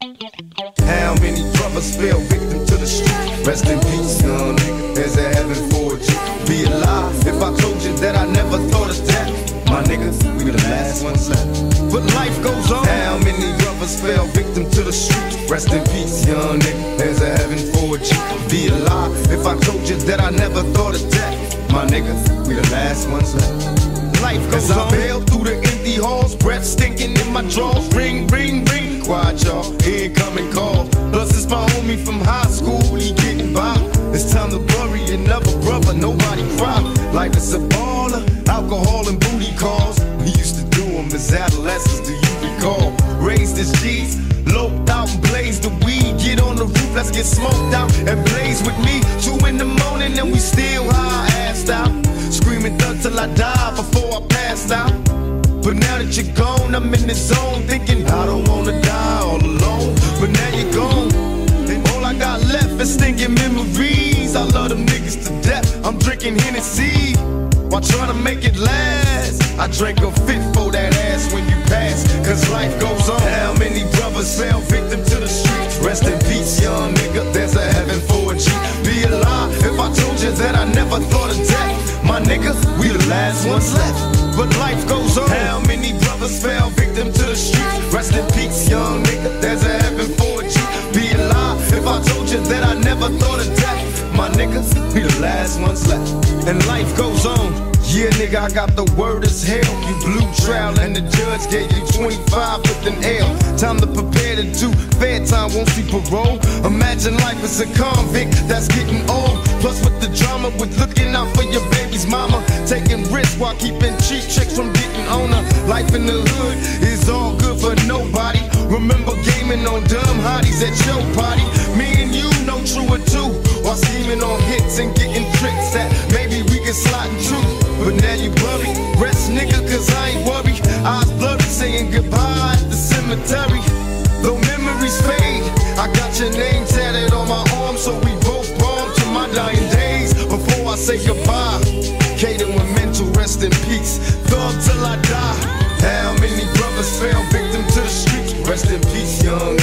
How many brothers fell victim to the street? Rest in peace, young nigga. There's a heaven for you. Be alive if I told you that I never thought of death. My niggas, we the last ones left. But life goes on. How many brothers fell victim to the street? Rest in peace, young nigga. There's a heaven for you. Be alive if I told you that I never thought of death. My niggas, we the last ones left. Life goes on. I bail through the empty halls, breath stinking in my drawers. Ring, ring, ring. Quiet, y'all. Incoming call. Plus, it's my homie from high school. He getting by. It's time to bury another brother. Nobody cry. Life is a baller. Alcohol and booty calls. We used to do them as adolescents. Do you recall? Raised as G's. Loped out and blazed the weed. Get on the roof, let's get smoked out and blaze with me. Two in the morning and we still high assed out. Screaming thug till I die before I passed out. But now that you're gone, I'm in the zone thinking I don't wanna die all alone. But now you're gone, and all I got left is stinking memories. I love them niggas to death. I'm drinking Hennessy while trying to make it last. I drank a fit for that ass when you pass, cause life goes on. How many brothers fell life goes on. How many brothers fell victim to the streets? Rest in peace, young nigga. There's a heaven for a G. Be alive if I told you that I never thought of death. My niggas, we the last ones left. And life goes on. Yeah, nigga, I got the word as hell. You blew trial and the judge gave you 25 with an L. Time to prepare to do fair time, won't see parole. Imagine life as a convict that's getting old. Plus with the drama, with looking out for your baby's mama. Taking risks while keeping cheap chicks from getting on her. Life in the hood is all good for nobody. Remember gaming on dumb hotties at your party. Me and you cemetery. Though memories fade, I got your name tatted on my arm, so we both born to my dying days. Before I say goodbye, Kato with mental rest in peace. Thug till I die. How many brothers fell victim to the streets? Rest in peace, young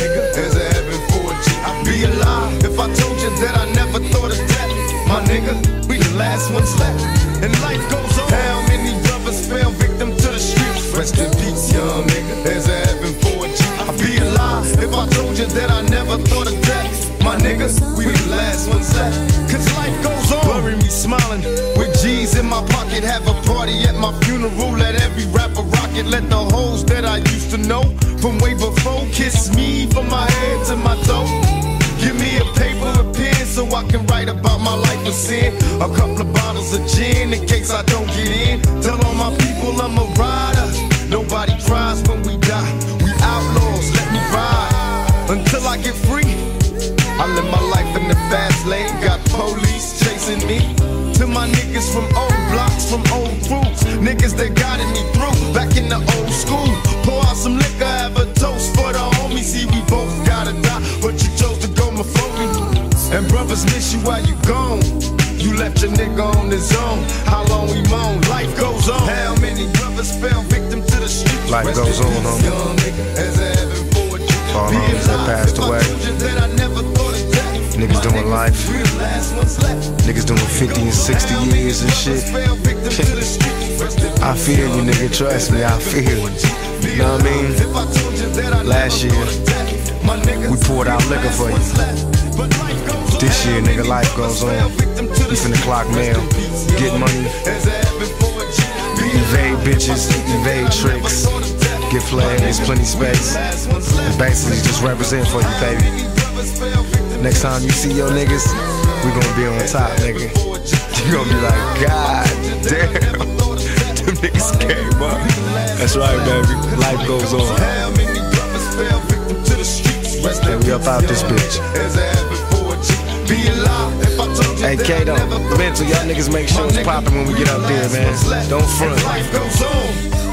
my funeral. Let every rapper rock it. Let the hoes that I used to know from way before kiss me from my head to my toe. Give me a paper, a pen, so I can write about my life of sin. A couple of bottles of gin in case I don't get in. Tell all my people I'm a rider. Nobody cries when we die. We outlaws, let me ride until I get free. I live my life in the fast lane, got police chasing me. To my niggas from old blocks, from old niggas that guided me through. Back in the old school, pour out some liquor, have a toast for the homies. See, we both gotta die, but you chose to go before me. And brothers miss you while you gone. You left your nigga on his own. How long we moan? Life goes on. How many brothers fell victim to the streets? Life Rest goes on, homie. young nigga, as a heaven for you. All Be that alive passed I away. told you that I never thought of death. Niggas My doing life. We the last ones left. Niggas doing 50 and 60 years and shit. I feel you, nigga. Trust me, I feel you. You know what I mean? Last year, we poured out liquor for you. This year, nigga, life goes on. We finna clock mail, get money, evade bitches, evade tricks, get flagged, there's plenty space. And basically just represent for you, baby. Next time you see your niggas, we gonna be on top, nigga. You gonna be like, God damn, them niggas came up. That's right, baby. Life goes on. And we up out this bitch. Hey, Kato, mental, y'all niggas make sure it's poppin' when we get up there, man. Don't front. Life goes on.